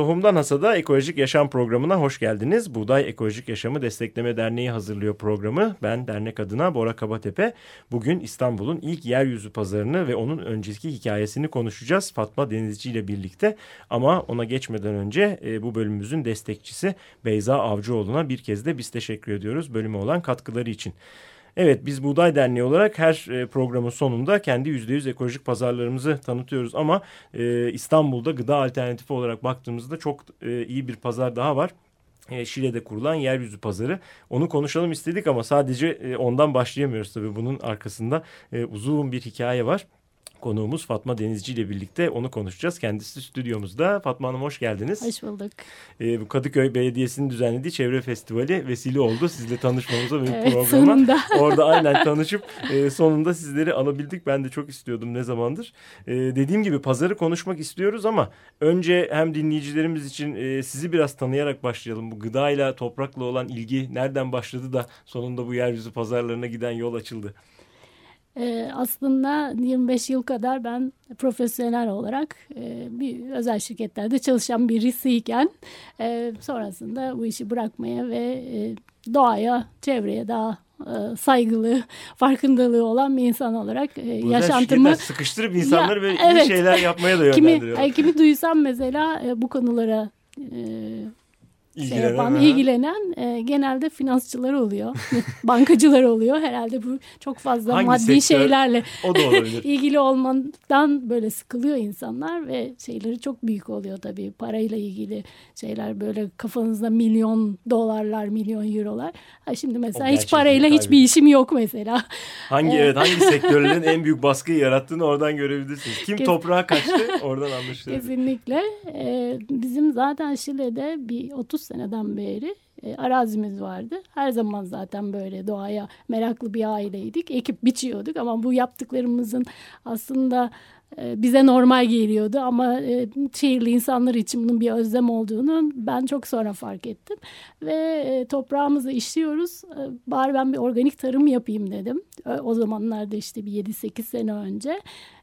Tohumdan Hasada Ekolojik Yaşam programına hoş geldiniz. Buğday Ekolojik Yaşamı Destekleme Derneği hazırlıyor programı. Ben dernek adına Bora Kabatepe. Bugün İstanbul'un ilk yeryüzü pazarını ve onun önceki hikayesini konuşacağız Fatma Denizci ile birlikte. Ama ona geçmeden önce e, bu bölümümüzün destekçisi Beyza Avcıoğlu'na bir kez de biz teşekkür ediyoruz bölüme olan katkıları için. Evet biz Buğday Derneği olarak her e, programın sonunda kendi %100 ekolojik pazarlarımızı tanıtıyoruz. Ama e, İstanbul'da gıda alternatifi olarak baktığımızda çok e, iyi bir pazar daha var. E, Şile'de kurulan yeryüzü pazarı. Onu konuşalım istedik ama sadece e, ondan başlayamıyoruz tabii. Bunun arkasında uzun bir hikaye var. Konuğumuz Fatma Denizci ile birlikte onu konuşacağız. Kendisi stüdyomuzda. Fatma Hanım hoş geldiniz. Hoş bulduk. Ee, bu Kadıköy Belediyesi'nin düzenlediği çevre festivali vesile oldu. Sizle tanışmamıza ve evet, programa. Sonunda. Orada aynen tanışıp e, sonunda sizleri alabildik. Ben de çok istiyordum ne zamandır. E, dediğim gibi pazarı konuşmak istiyoruz ama önce hem dinleyicilerimiz için e, sizi biraz tanıyarak başlayalım. Bu gıdayla, toprakla olan ilgi nereden başladı da sonunda bu yeryüzü pazarlarına giden yol açıldı? Ee, aslında 25 yıl kadar ben profesyonel olarak e, bir özel şirketlerde çalışan birisiyken e, sonrasında bu işi bırakmaya ve e, doğaya, çevreye daha saygılı, farkındalığı olan bir insan olarak e, yaşantımı sıkıştırıp insanları ya, böyle evet. iyi şeyler yapmaya da yönlendiriyor. Kimi, kimi duysam mesela bu konulara e, şey yapan, ilgilenen e, genelde finansçılar oluyor. bankacılar oluyor. Herhalde bu çok fazla Hangi maddi sektör? şeylerle o da olabilir. ilgili olmadan böyle sıkılıyor insanlar ve şeyleri çok büyük oluyor tabii. Parayla ilgili şeyler böyle kafanızda milyon dolarlar, milyon eurolar. Ha şimdi mesela hiç parayla hiçbir işim yok mesela. Hangi evet hangi sektörlerin en büyük baskıyı yarattığını oradan görebilirsiniz. Kim Kes toprağa kaçtı oradan anlaşılır. Kesinlikle. Ee, bizim zaten Şile'de bir 30 seneden beri e, arazimiz vardı. Her zaman zaten böyle doğaya meraklı bir aileydik. Ekip biçiyorduk ama bu yaptıklarımızın aslında e, bize normal geliyordu ama e, şehirli insanlar için bunun bir özlem olduğunu ben çok sonra fark ettim. Ve e, toprağımızı işliyoruz. E, bari ben bir organik tarım yapayım dedim. E, o zamanlarda işte bir 7-8 sene önce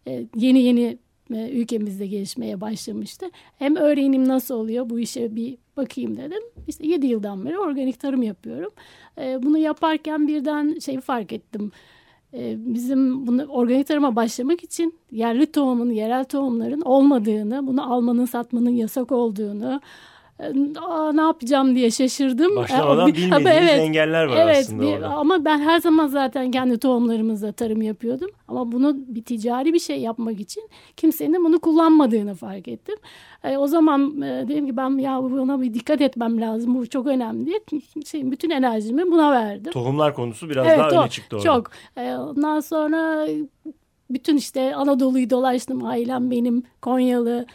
e, yeni yeni ülkemizde gelişmeye başlamıştı. Hem öğrenim nasıl oluyor bu işe bir bakayım dedim. İşte 7 yıldan beri organik tarım yapıyorum. E, bunu yaparken birden şey fark ettim. E, bizim bunu organik tarıma başlamak için yerli tohumun, yerel tohumların olmadığını, bunu almanın, satmanın yasak olduğunu, Aa, ne yapacağım diye şaşırdım. Başlamadan bilmediğiniz evet, engeller var evet, aslında bir, orada. Ama ben her zaman zaten kendi tohumlarımızla tarım yapıyordum. Ama bunu bir ticari bir şey yapmak için kimsenin bunu kullanmadığını fark ettim. E, o zaman e, dedim ki ben ya buna bir dikkat etmem lazım. Bu çok önemli. Şey, bütün enerjimi buna verdim. Tohumlar konusu biraz evet, daha öne çıktı orada. Çok. E, ondan sonra bütün işte Anadolu'yu dolaştım. Ailem benim Konyalı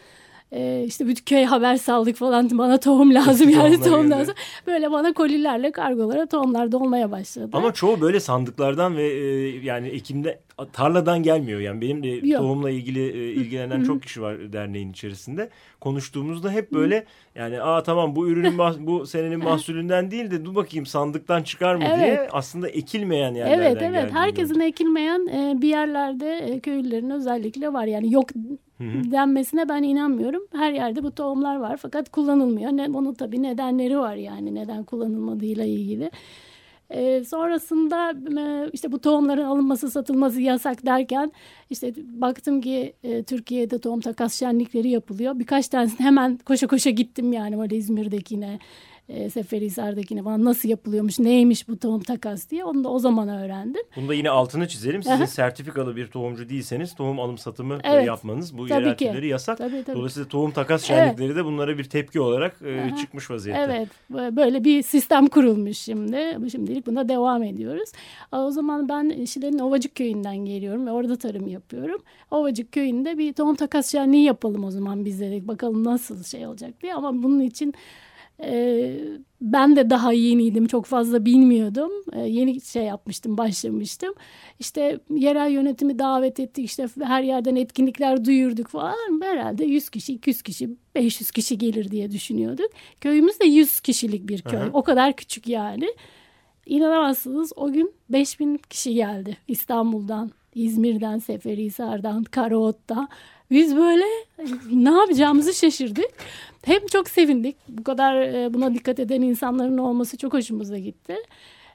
e, işte bütün köy haber saldık falan bana tohum lazım yani tohum lazım. Böyle bana kolilerle kargolara tohumlar dolmaya başladı. Ama çoğu böyle sandıklardan ve e, yani ekimde tarladan gelmiyor yani benim de Yok. tohumla ilgili e, ilgilenen çok kişi var derneğin içerisinde. Konuştuğumuzda hep böyle yani aa tamam bu ürünün bu senenin mahsulünden değil de dur bakayım sandıktan çıkar mı evet. diye aslında ekilmeyen yerlerden Evet evet herkesin ekilmeyen e, bir yerlerde e, köylülerin özellikle var yani yok Hı denmesine ben inanmıyorum. Her yerde bu tohumlar var fakat kullanılmıyor. Ne, bunun tabii nedenleri var yani neden kullanılmadığıyla ilgili. E, sonrasında işte bu tohumların alınması satılması yasak derken işte baktım ki e, Türkiye'de tohum takas şenlikleri yapılıyor. Birkaç tanesine hemen koşa koşa gittim yani böyle İzmir'dekine e, Seferihisar'dakine falan nasıl yapılıyormuş, neymiş bu tohum takas diye onu da o zaman öğrendim. Bunu da yine altını çizelim. Sizin sertifikalı bir tohumcu değilseniz tohum alım satımı evet. yapmanız bu türleri yasak. Tabii, tabii. Dolayısıyla tohum takas şenlikleri evet. de bunlara bir tepki olarak e, çıkmış vaziyette. Evet böyle bir sistem kurulmuş şimdi. Şimdilik buna devam ediyoruz. O zaman ben Şile'nin Ovacık köyünden geliyorum ve orada tarım yapıyorum. Ovacık köyünde bir tohum takas şenliği yapalım o zaman biz dedik. Bakalım nasıl şey olacak diye ama bunun için E, ben de daha yeniydim. Çok fazla bilmiyordum. E, yeni şey yapmıştım, başlamıştım. İşte yerel yönetimi davet ettik. İşte her yerden etkinlikler duyurduk falan. Herhalde 100 kişi, 200 kişi, 500 kişi gelir diye düşünüyorduk. Köyümüz de 100 kişilik bir köy. Aha. O kadar küçük yani. İnanamazsınız o gün 5000 kişi geldi İstanbul'dan, İzmir'den, Seferihisar'dan, Karaot'tan. Biz böyle ne yapacağımızı şaşırdık. Hem çok sevindik. Bu kadar e, buna dikkat eden insanların olması çok hoşumuza gitti.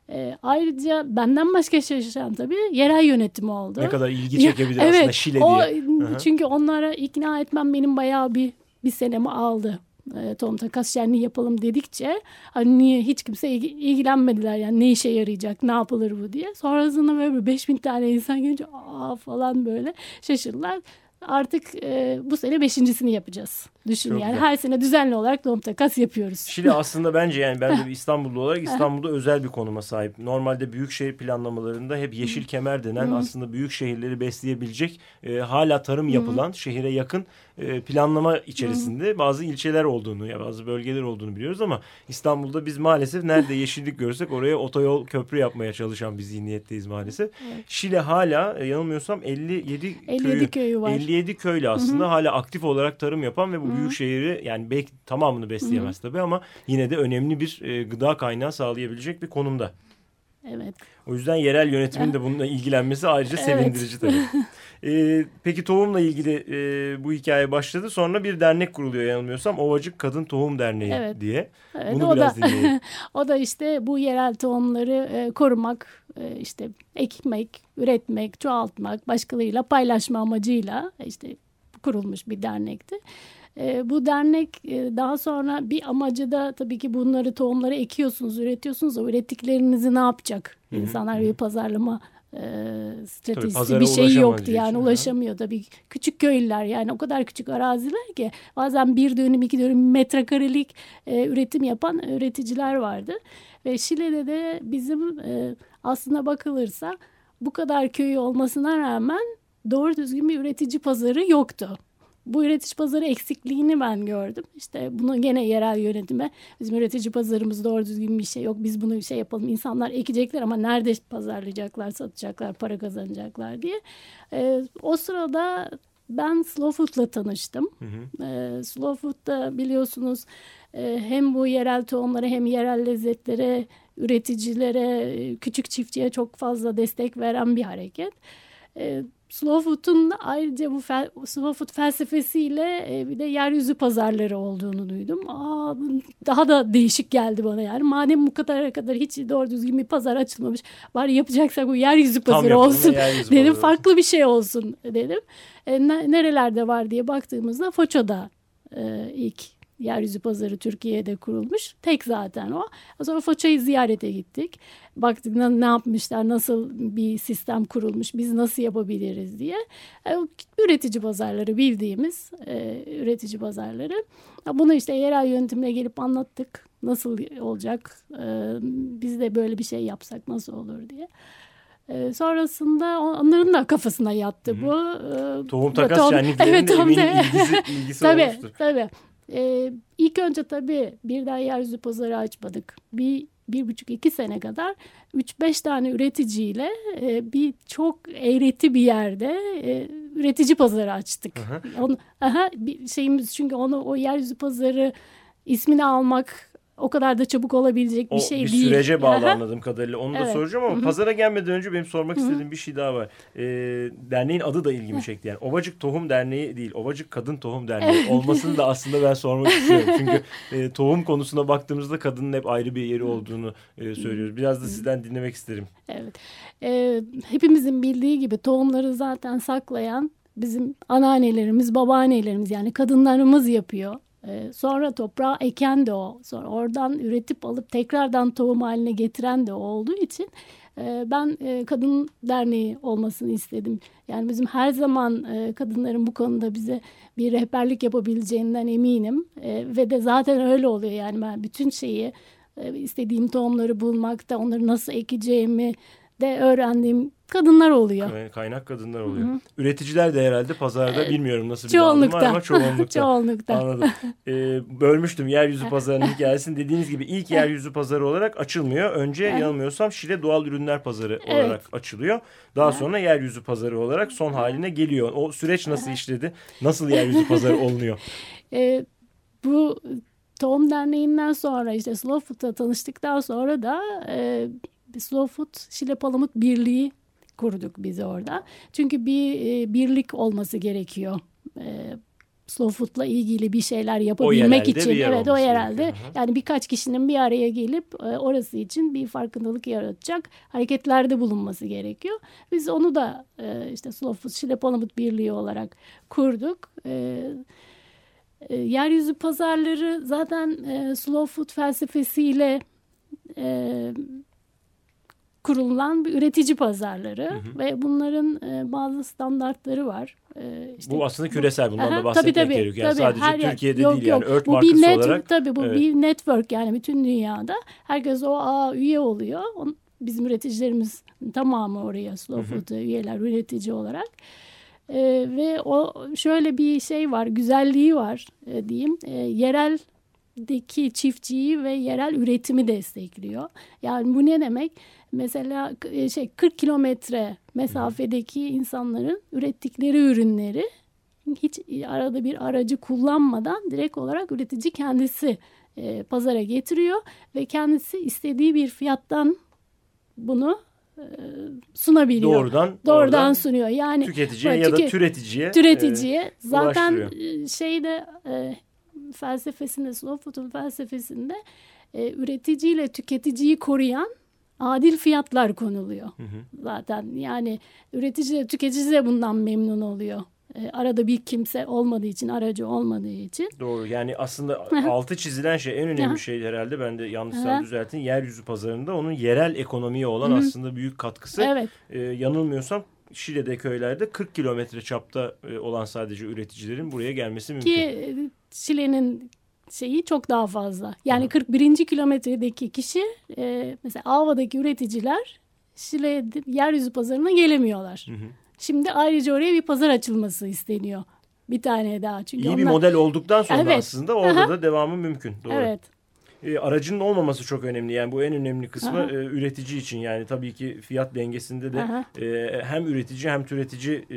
E, ayrıca benden başka şaşıran tabii yerel yönetimi oldu. Ne kadar ilgi çekebilir evet, aslında Şile o, diye. Çünkü onlara ikna etmem benim bayağı bir bir senemi aldı. E, tohum takas şenliği yapalım dedikçe hani niye hiç kimse ilgilenmediler yani ne işe yarayacak ne yapılır bu diye. Sonrasında böyle 5000 tane insan gelince aa falan böyle şaşırdılar artık e, bu sene beşincisini yapacağız. Düşün Çok yani güzel. her sene düzenli olarak doğum takas yapıyoruz. Şili aslında bence yani ben de bir İstanbullu olarak İstanbul'da özel bir konuma sahip. Normalde büyük şehir planlamalarında hep yeşil kemer denen aslında büyük şehirleri besleyebilecek e, hala tarım yapılan şehire yakın e, planlama içerisinde bazı ilçeler olduğunu ya bazı bölgeler olduğunu biliyoruz ama İstanbul'da biz maalesef nerede yeşillik görsek oraya otoyol köprü yapmaya çalışan bir zihniyetteyiz maalesef. Evet. Şile hala e, yanılmıyorsam 57 57 köyü, köyü var. 57 köylü aslında Hı-hı. hala aktif olarak tarım yapan ve bu büyük şehri yani belki tamamını besleyemez Hı-hı. tabii ama yine de önemli bir e, gıda kaynağı sağlayabilecek bir konumda. Evet. O yüzden yerel yönetimin de bununla ilgilenmesi ayrıca evet. sevindirici tabii. ee, peki tohumla ilgili e, bu hikaye başladı. Sonra bir dernek kuruluyor yanılmıyorsam. Ovacık Kadın Tohum Derneği evet. diye. Evet, Bunu o biraz da, dinleyelim. o da işte bu yerel tohumları e, korumak, e, işte ekmek, üretmek, çoğaltmak, başkalarıyla paylaşma amacıyla işte kurulmuş bir dernekti. E, bu dernek e, daha sonra bir amacı da tabii ki bunları tohumları ekiyorsunuz, üretiyorsunuz. O ürettiklerinizi ne yapacak? İnsanlar bir pazarlama e, stratejisi tabii, bir şey yoktu yani ha. ulaşamıyor tabii küçük köylüler yani o kadar küçük araziler ki bazen bir dönüm iki dönüm metrekarelik e, üretim yapan üreticiler vardı. Ve Şile'de de bizim e, aslına bakılırsa bu kadar köyü olmasına rağmen doğru düzgün bir üretici pazarı yoktu bu üretici pazarı eksikliğini ben gördüm. İşte bunu gene yerel yönetime bizim üretici pazarımız doğru düzgün bir şey yok. Biz bunu şey yapalım. İnsanlar ekecekler ama nerede pazarlayacaklar, satacaklar, para kazanacaklar diye. E, o sırada ben Slow Food'la tanıştım. Hı hı. E, Slow Food'da biliyorsunuz e, hem bu yerel tohumlara hem yerel lezzetlere, üreticilere, küçük çiftçiye çok fazla destek veren bir hareket. E, Slow Food'un ayrıca bu fel, Slow Food felsefesiyle e, bir de yeryüzü pazarları olduğunu duydum. Aa, daha da değişik geldi bana yani. Madem bu kadar kadar hiç doğru düzgün bir pazar açılmamış. Bari yapacaksak bu yeryüzü pazarı olsun yeryüzü dedim. Pazarı. Farklı bir şey olsun dedim. E, nerelerde var diye baktığımızda Foça'da e, ilk Yeryüzü Pazarı Türkiye'de kurulmuş. Tek zaten o. Sonra Foça'yı ziyarete gittik. Baktık ne yapmışlar, nasıl bir sistem kurulmuş, biz nasıl yapabiliriz diye. E, üretici pazarları bildiğimiz e, üretici pazarları. Bunu işte yerel yönetimle gelip anlattık. Nasıl olacak, e, biz de böyle bir şey yapsak nasıl olur diye. E, sonrasında onların da kafasına yattı Hı-hı. bu. E, Tohum takas tohum, şenliklerinin evet, eminim ilgisi, ilgisi tabii, olmuştur. Tabii. Ee, ilk önce tabii birden yeryüzü pazarı açmadık. Bir, bir buçuk iki sene kadar üç beş tane üreticiyle e, bir çok eğreti bir yerde e, üretici pazarı açtık. Aha. Onu, aha, bir şeyimiz çünkü onu o yeryüzü pazarı ismini almak o kadar da çabuk olabilecek bir o şey bir değil. Bir sürece bağlı anladığım kadarıyla. Onu evet. da soracağım ama Hı-hı. pazara gelmeden önce benim sormak Hı-hı. istediğim bir şey daha var. Ee, derneğin adı da ilgimi çekti. Yani Ovacık Tohum Derneği değil. Ovacık Kadın Tohum Derneği olmasını da aslında ben sormak istiyorum. Çünkü e, tohum konusuna baktığımızda kadının hep ayrı bir yeri olduğunu e, söylüyoruz. Biraz da sizden dinlemek isterim. Evet. E, hepimizin bildiği gibi tohumları zaten saklayan bizim anneannelerimiz, babaannelerimiz yani kadınlarımız yapıyor. Ee, sonra toprağa eken de o. Sonra oradan üretip alıp tekrardan tohum haline getiren de o olduğu için e, ben e, kadın derneği olmasını istedim. Yani bizim her zaman e, kadınların bu konuda bize bir rehberlik yapabileceğinden eminim. Ve de zaten öyle oluyor yani ben bütün şeyi istediğim tohumları bulmakta, onları nasıl ekeceğimi, de öğrendiğim kadınlar oluyor. Kaynak kadınlar oluyor. Hı -hı. Üreticiler de herhalde pazarda ee, bilmiyorum nasıl bir çoğunlukta. var ama çoğunlukta. çoğunlukta. Anladım. Ee, bölmüştüm yeryüzü pazarının hikayesini. Dediğiniz gibi ilk yeryüzü pazarı olarak açılmıyor. Önce yanılmıyorsam Şile Doğal Ürünler Pazarı evet. olarak açılıyor. Daha sonra yeryüzü pazarı olarak son haline geliyor. O süreç nasıl işledi? Nasıl yeryüzü pazarı olunuyor? Ee, bu Tohum Derneği'nden sonra işte Slow Food'la tanıştıktan sonra da e, Slow Food Şile Palamut Birliği kurduk biz orada. Çünkü bir e, birlik olması gerekiyor. E, slow food'la ilgili bir şeyler yapabilmek için. evet o yerelde. Gerekiyor. Yani birkaç kişinin bir araya gelip e, orası için bir farkındalık yaratacak hareketlerde bulunması gerekiyor. Biz onu da e, işte Slow Food Şile Palamut Birliği olarak kurduk. E, e, yeryüzü pazarları zaten e, slow food felsefesiyle e, kurulan bir üretici pazarları hı hı. ve bunların e, bazı standartları var. E, işte bu aslında küresel bundan aha, da bahsetmek tabii, tabii, gerekiyor. Yani tabii, sadece her Türkiye'de yok, değil yok. yani ört bu markası bir net, olarak. Tabii bu evet. bir network yani bütün dünyada. Herkes o ağa üye oluyor. Bizim üreticilerimiz tamamı oraya slow food üyeler üretici olarak. E, ve o şöyle bir şey var, güzelliği var e, diyeyim. E, yerel deki çiftçiyi ve yerel üretimi destekliyor. Yani bu ne demek? Mesela e, şey 40 kilometre mesafedeki insanların ürettikleri ürünleri hiç arada bir aracı kullanmadan direkt olarak üretici kendisi e, pazara getiriyor ve kendisi istediği bir fiyattan bunu e, sunabiliyor. Doğrudan, doğrudan doğrudan sunuyor. Yani tüketiciye ya da türeticiye türeticiye e, zaten şeyde e, felsefesinde slow food'un felsefesinde e, üreticiyle tüketiciyi koruyan adil fiyatlar konuluyor. Hı hı. Zaten yani üretici de tüketici de bundan memnun oluyor. E, arada bir kimse olmadığı için, aracı olmadığı için. Doğru. Yani aslında altı çizilen şey en önemli şey herhalde ben de yanlışsam düzeltin. Yeryüzü pazarında onun yerel ekonomiye olan aslında büyük katkısı. Evet. E, yanılmıyorsam Şile'de köylerde 40 kilometre çapta e, olan sadece üreticilerin buraya gelmesi mümkün. Ki Şile'nin şeyi çok daha fazla. Yani Hı. 41. kilometredeki kişi e, mesela Ava'daki üreticiler Şile yeryüzü pazarına gelemiyorlar. Hı hı. Şimdi ayrıca oraya bir pazar açılması isteniyor. Bir tane daha. Çünkü İyi onlar... bir model olduktan sonra evet. aslında orada Aha. da devamı mümkün. Doğru. Evet. E, aracının olmaması çok önemli. Yani bu en önemli kısmı e, üretici için. Yani tabii ki fiyat dengesinde de e, hem üretici hem tüketici e,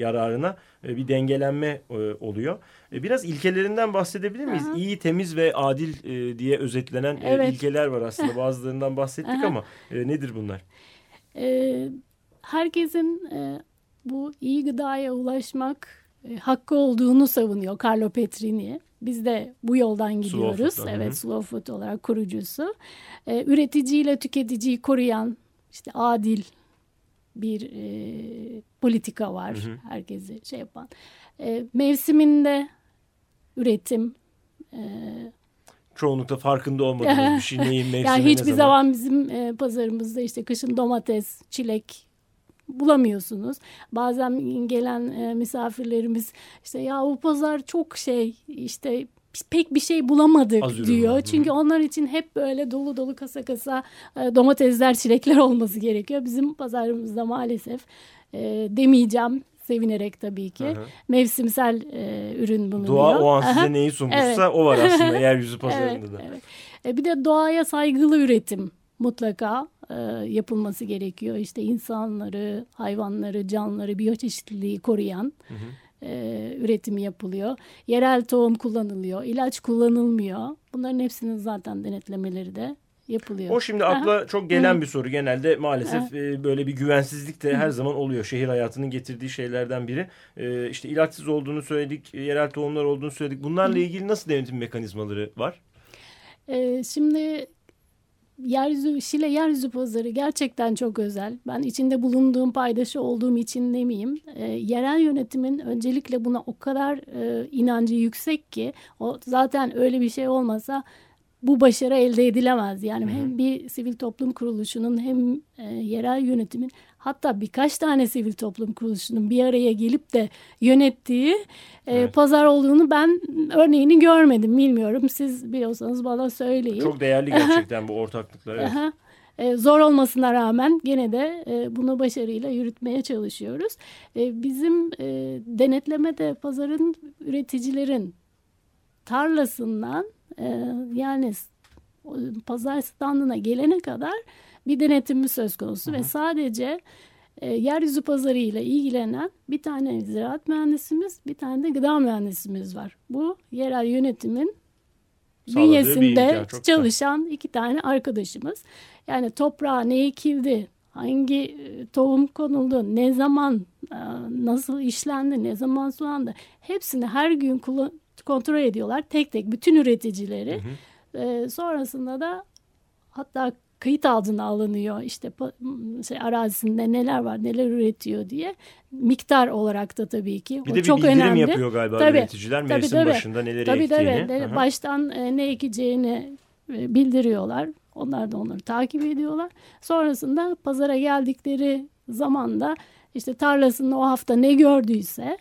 yararına e, bir dengelenme e, oluyor. E, biraz ilkelerinden bahsedebilir miyiz? Aha. İyi, temiz ve adil e, diye özetlenen evet. e, ilkeler var aslında. Bazılarından bahsettik Aha. ama e, nedir bunlar? E, herkesin e, bu iyi gıdaya ulaşmak e, hakkı olduğunu savunuyor Carlo Petrini. Biz de bu yoldan gidiyoruz. Slow food, evet, hı. Slow Food olarak kurucusu. Ee, üreticiyle tüketiciyi koruyan, işte adil bir e, politika var. Hı hı. Herkesi şey yapan. E, mevsiminde üretim. E, Çoğunlukla farkında olmadığımız bir şey neyin mevsimi Yani hiçbir zaman. zaman bizim e, pazarımızda işte kışın domates, çilek bulamıyorsunuz. Bazen gelen e, misafirlerimiz işte ya bu pazar çok şey işte pek bir şey bulamadık Az diyor. Var. Çünkü onlar için hep böyle dolu dolu kasa kasa e, domatesler, çilekler olması gerekiyor. Bizim pazarımızda maalesef e, demeyeceğim sevinerek tabii ki. Hı. Mevsimsel e, ürün bulunuyor. Doğa o an size neyi sunmuşsa evet. o var aslında yeryüzü pazarında evet, da. Evet. E, bir de doğaya saygılı üretim mutlaka e, yapılması gerekiyor. İşte insanları, hayvanları, canlıları, biyoçeşitliliği koruyan hı hı. E, üretimi yapılıyor. Yerel tohum kullanılıyor, ilaç kullanılmıyor. Bunların hepsinin zaten denetlemeleri de yapılıyor. O şimdi akla Aha. çok gelen Hı. bir soru. Genelde maalesef e, böyle bir güvensizlik de Hı. her zaman oluyor. Şehir hayatının getirdiği şeylerden biri. E, işte ilaçsız olduğunu söyledik, yerel tohumlar olduğunu söyledik. Bunlarla Hı. ilgili nasıl denetim mekanizmaları var? E, şimdi yeryüzü, Şile yeryüzü pazarı gerçekten çok özel. Ben içinde bulunduğum paydaşı olduğum için demeyeyim. E, yerel yönetimin öncelikle buna o kadar e, inancı yüksek ki o zaten öyle bir şey olmasa bu başarı elde edilemez. Yani hem bir sivil toplum kuruluşunun hem e, yerel yönetimin hatta birkaç tane sivil toplum kuruluşunun bir araya gelip de yönettiği e, evet. pazar olduğunu ben örneğini görmedim. Bilmiyorum siz biliyorsanız bana söyleyin. Çok değerli gerçekten bu ortaklıklar. Evet. e, zor olmasına rağmen gene de e, bunu başarıyla yürütmeye çalışıyoruz. E, bizim e, denetlemede pazarın üreticilerin tarlasından e, yani pazar standına gelene kadar bir denetimi söz konusu Hı-hı. ve sadece e, yeryüzü pazarı ile ilgilenen bir tane ziraat mühendisimiz, bir tane de gıda mühendisimiz var. Bu yerel yönetimin bünyesinde çalışan güzel. iki tane arkadaşımız. Yani toprağa ne ekildi, hangi e, tohum konuldu, ne zaman e, nasıl işlendi, ne zaman sulandı hepsini her gün kontrol ediyorlar tek tek bütün üreticileri. Hı hı. E, sonrasında da hatta kayıt altına alınıyor işte şey, arazisinde neler var neler üretiyor diye miktar olarak da tabii ki bir o de çok bir bildirim önemli. yapıyor galiba tabii, üreticiler tabii, mevsim tabii, başında neleri tabii, ektiğini. Tabii baştan e, ne ekeceğini e, bildiriyorlar. Onlar da onları takip ediyorlar. Sonrasında pazara geldikleri zamanda işte tarlasında o hafta ne gördüyse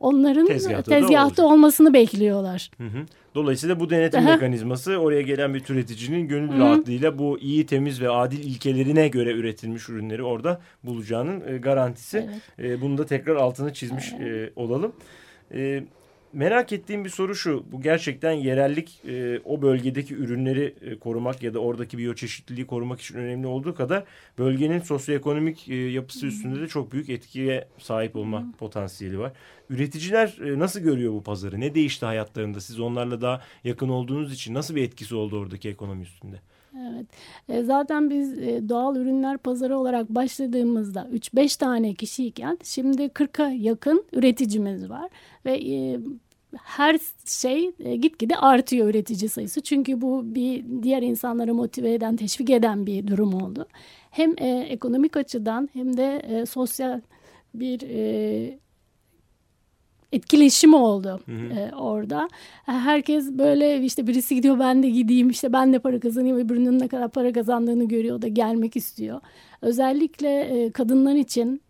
onların tezgahta, tezgahta olmasını bekliyorlar. Hı hı. Dolayısıyla bu denetim Aha. mekanizması oraya gelen bir üreticinin gönül hı. rahatlığıyla bu iyi, temiz ve adil ilkelerine göre üretilmiş ürünleri orada bulacağının e, garantisi. Evet. E, bunu da tekrar altını çizmiş evet. e, olalım. Merak ettiğim bir soru şu. Bu gerçekten yerellik e, o bölgedeki ürünleri e, korumak ya da oradaki biyoçeşitliliği korumak için önemli olduğu kadar bölgenin sosyoekonomik e, yapısı üstünde de çok büyük etkiye sahip olma hmm. potansiyeli var. Üreticiler e, nasıl görüyor bu pazarı? Ne değişti hayatlarında? Siz onlarla daha yakın olduğunuz için nasıl bir etkisi oldu oradaki ekonomi üstünde? Evet. E, zaten biz e, doğal ürünler pazarı olarak başladığımızda 3-5 tane kişiyken şimdi 40'a yakın üreticimiz var ve e, her şey e, gitgide artıyor üretici sayısı. Çünkü bu bir diğer insanları motive eden, teşvik eden bir durum oldu. Hem e, ekonomik açıdan hem de e, sosyal bir e, etkileşim oldu hı hı. E, orada. Herkes böyle işte birisi gidiyor ben de gideyim işte ben de para kazanayım öbürünün ne kadar para kazandığını görüyor da gelmek istiyor. Özellikle e, kadınlar için e,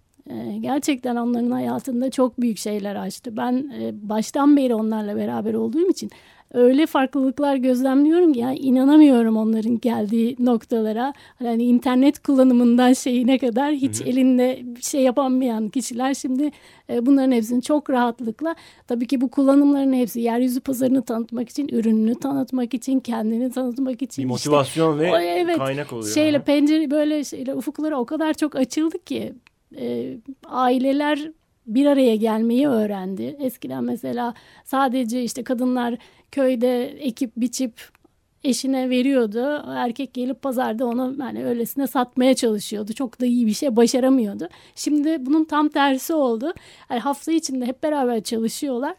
gerçekten onların hayatında çok büyük şeyler açtı. Ben e, baştan beri onlarla beraber olduğum için öyle farklılıklar gözlemliyorum ki yani inanamıyorum onların geldiği noktalara. Hani internet kullanımından şeyine kadar hiç elinde bir şey yapamayan kişiler şimdi e, bunların hepsini çok rahatlıkla tabii ki bu kullanımların hepsi yeryüzü pazarını tanıtmak için, ürününü tanıtmak için, kendini tanıtmak için. Bir motivasyon işte, ve o, evet, kaynak oluyor. Şeyle pencere böyle şeyle ufuklara o kadar çok açıldı ki e, aileler bir araya gelmeyi öğrendi. Eskiden mesela sadece işte kadınlar köyde ekip biçip eşine veriyordu. Erkek gelip pazarda onu yani öylesine satmaya çalışıyordu. Çok da iyi bir şey başaramıyordu. Şimdi bunun tam tersi oldu. Yani hafta içinde hep beraber çalışıyorlar.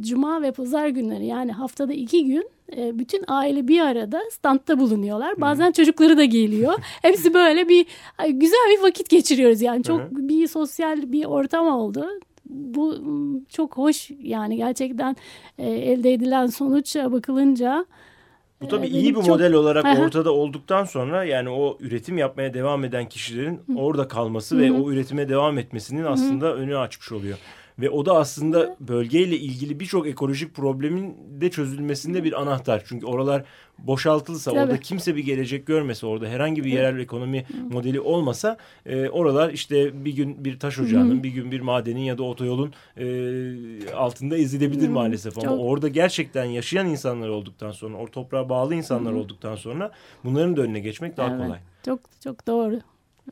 Cuma ve pazar günleri yani haftada iki gün e, bütün aile bir arada standta bulunuyorlar. Bazen Hı. çocukları da geliyor. Hepsi böyle bir güzel bir vakit geçiriyoruz yani. Çok Hı. bir sosyal bir ortam oldu bu çok hoş yani gerçekten e, elde edilen sonuça bakılınca bu tabii e, iyi bir çok... model olarak ortada olduktan sonra yani o üretim yapmaya devam eden kişilerin orada kalması ve o üretime devam etmesinin aslında önü açmış oluyor. Ve o da aslında bölgeyle ilgili birçok ekolojik problemin de çözülmesinde bir anahtar. Çünkü oralar boşaltılsa, Tabii. orada kimse bir gelecek görmese, orada herhangi bir yerel ekonomi modeli olmasa e, oralar işte bir gün bir taş ocağının, Hı. bir gün bir madenin ya da otoyolun e, altında ezilebilir Hı. maalesef. Ama Çok. orada gerçekten yaşayan insanlar olduktan sonra, o toprağa bağlı insanlar Hı. olduktan sonra bunların da önüne geçmek daha evet. kolay. Çok çok doğru.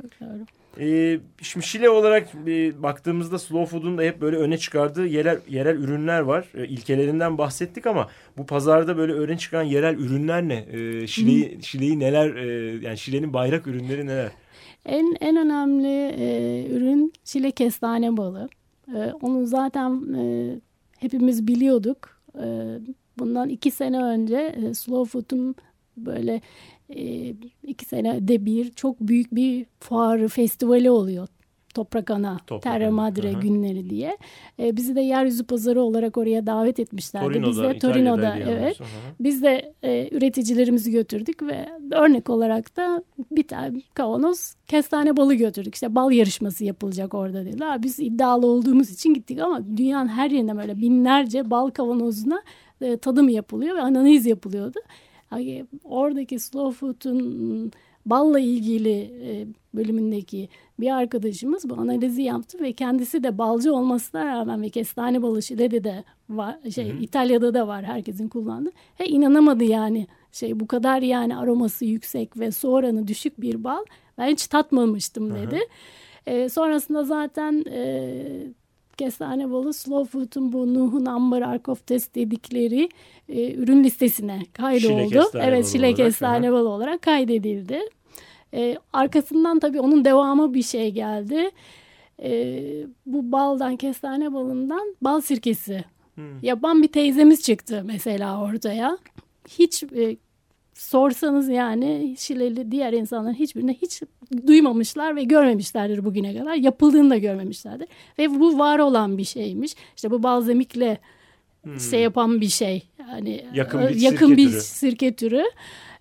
Çok doğru. Ee, şimdi Şile olarak e, baktığımızda Slow Food'un da hep böyle öne çıkardığı yerel yerel ürünler var. E, ilkelerinden bahsettik ama bu pazarda böyle öne çıkan yerel ürünler ne? E, Şile'yi Şile'yi neler e, yani Şile'nin bayrak ürünleri neler? En en önemli e, ürün Şile kestane balı. E, onu zaten e, hepimiz biliyorduk. E, bundan iki sene önce e, Slow Food'un böyle e, iki senede bir çok büyük bir fuarı, festivali oluyor. Toprak Ana, Toprak Terra Madre Aha. günleri diye. E, bizi de yeryüzü pazarı olarak oraya davet etmişlerdi. Torino'da, Biz de Torino'da evet. Aha. Biz de e, üreticilerimizi götürdük ve örnek olarak da bir tane kavanoz kestane balı götürdük. İşte bal yarışması yapılacak orada dediler. Biz iddialı olduğumuz için gittik ama dünyanın her yerinde böyle binlerce bal kavanozuna e, tadım yapılıyor ve analiz yapılıyordu oradaki slow food'un balla ilgili e, bölümündeki bir arkadaşımız bu analizi yaptı ve kendisi de balcı olmasına rağmen ve kestane balı Şile'de de var şey Hı -hı. İtalya'da da var herkesin kullandığı. He inanamadı yani şey bu kadar yani aroması yüksek ve su oranı düşük bir bal ben hiç tatmamıştım dedi. Hı -hı. E, sonrasında zaten e, kestane balı Slow Food'un bu Nuh'un Amber Arkof test dedikleri e, ürün listesine kaydoldu. Evet Şile kestane balı olarak kaydedildi. E, arkasından tabii onun devamı bir şey geldi. E, bu baldan, kestane balından bal sirkesi hmm. yapan bir teyzemiz çıktı mesela ortaya. Hiç e, sorsanız yani Şileli diğer insanların hiçbirine hiç duymamışlar ve görmemişlerdir bugüne kadar. Yapıldığını da görmemişlerdir. Ve bu var olan bir şeymiş. İşte bu balzamikle hmm. şey yapan bir şey. Yani yakın bir, yakın sirke, bir türü. sirke türü.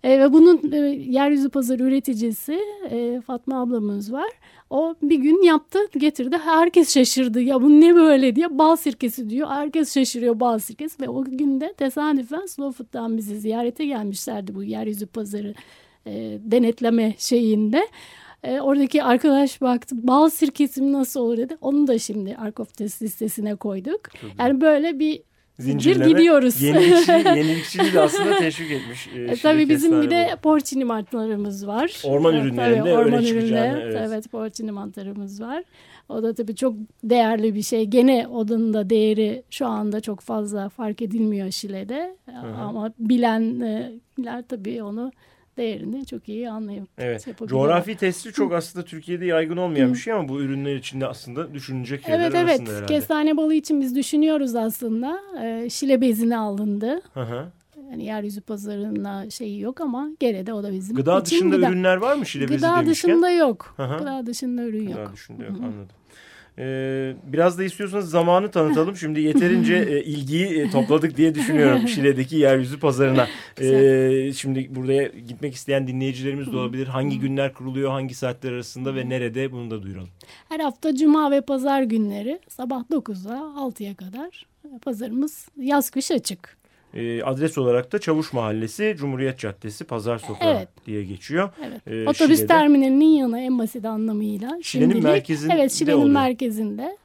E, ve bunun e, yeryüzü pazarı üreticisi e, Fatma ablamız var. O bir gün yaptı getirdi. Herkes şaşırdı. Ya bu ne böyle diye bal sirkesi diyor. Herkes şaşırıyor bal sirkesi. Ve o günde tesadüfen Slow Food'dan bizi ziyarete gelmişlerdi bu yeryüzü pazarı e, denetleme şeyinde. E, oradaki arkadaş baktı bal sirkesi nasıl olur dedi. Onu da şimdi Arkoftes listesine koyduk. Yani böyle bir zincirleme gidiyoruz. Yenilikçi, yenilikçiliği de aslında teşvik etmiş. E, e, tabii bizim bir de porcini mantarımız var. Orman evet, ürünlerinde tabii, orman öyle ürünlerinde, evet. evet porcini mantarımız var. O da tabii çok değerli bir şey. Gene onun da değeri şu anda çok fazla fark edilmiyor Şile'de. Hı hı. Ama bilenler tabii onu değerini çok iyi anlayıp evet. Coğrafi testi çok aslında Türkiye'de yaygın olmayan bir şey ama bu ürünler içinde aslında düşünecek şeyler evet, arasında evet. herhalde. Kestane balı için biz düşünüyoruz aslında. Ee, şile bezine alındı. Hı hı. Yani yeryüzü pazarına şeyi yok ama gene de o da bizim Gıda için dışında gıda. ürünler var mı şile bezi Gıda demişken? dışında yok. Hı hı. Gıda dışında ürün yok. Gıda dışında yok anladım. Ee, biraz da istiyorsanız zamanı tanıtalım. Şimdi yeterince e, ilgiyi e, topladık diye düşünüyorum Şile'deki yeryüzü pazarına. Ee, şimdi buraya gitmek isteyen dinleyicilerimiz de olabilir. Hangi günler kuruluyor, hangi saatler arasında ve nerede bunu da duyuralım. Her hafta cuma ve pazar günleri sabah 9'a 6'ya kadar pazarımız yaz kış açık. E, adres olarak da Çavuş Mahallesi, Cumhuriyet Caddesi, Pazar Sokağı evet. diye geçiyor. Evet. E, Otobüs Şile'de. terminalinin yanı en basit anlamıyla. Şile'nin merkezinde Evet Şile'nin merkezinde.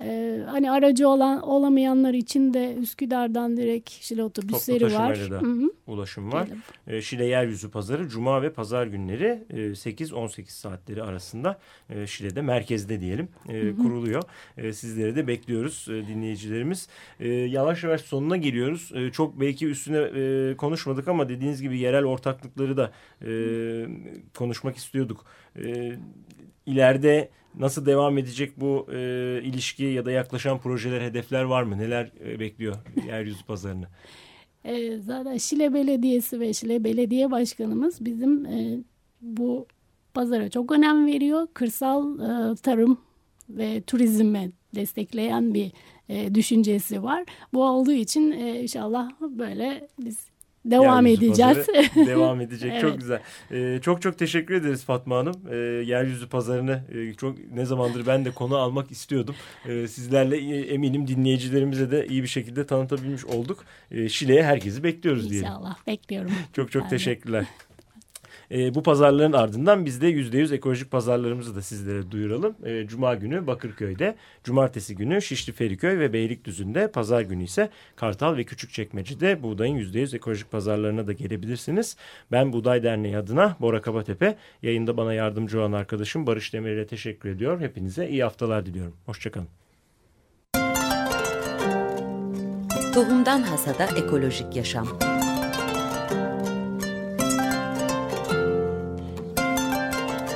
Ee, hani aracı olan olamayanlar için de Üsküdar'dan direkt Şile otobüsleri var. Da Hı -hı. ulaşım var. Ee, Şile Yeryüzü Pazarı Cuma ve Pazar günleri e, 8-18 saatleri arasında e, Şile'de merkezde diyelim e, kuruluyor. E, sizleri de bekliyoruz e, dinleyicilerimiz. E, yavaş yavaş sonuna geliyoruz. E, çok belki üstüne e, konuşmadık ama dediğiniz gibi yerel ortaklıkları da e, konuşmak istiyorduk. E, ileride nasıl devam edecek bu e, ilişki ya da yaklaşan projeler, hedefler var mı? Neler e, bekliyor yeryüzü pazarını? E, zaten Şile Belediyesi ve Şile Belediye Başkanımız bizim e, bu pazara çok önem veriyor. Kırsal e, tarım ve turizme destekleyen bir e, düşüncesi var. Bu olduğu için e, inşallah böyle biz devam yeryüzü edeceğiz. devam edecek. evet. Çok güzel. Ee, çok çok teşekkür ederiz Fatma Hanım. Ee, yeryüzü pazarını e, çok ne zamandır ben de konu almak istiyordum. Ee, sizlerle e, eminim dinleyicilerimize de iyi bir şekilde tanıtabilmiş olduk. Ee, Şile'ye herkesi bekliyoruz diyelim. İnşallah bekliyorum. çok çok teşekkürler. E, bu pazarların ardından biz de %100 ekolojik pazarlarımızı da sizlere duyuralım. E, Cuma günü Bakırköy'de, Cumartesi günü Şişli Feriköy ve Beylikdüzü'nde, Pazar günü ise Kartal ve Küçükçekmece'de buğdayın %100 ekolojik pazarlarına da gelebilirsiniz. Ben Buğday Derneği adına Bora Kabatepe, yayında bana yardımcı olan arkadaşım Barış Demir'e teşekkür ediyor. Hepinize iyi haftalar diliyorum. Hoşçakalın. Tohumdan Hasada Ekolojik Yaşam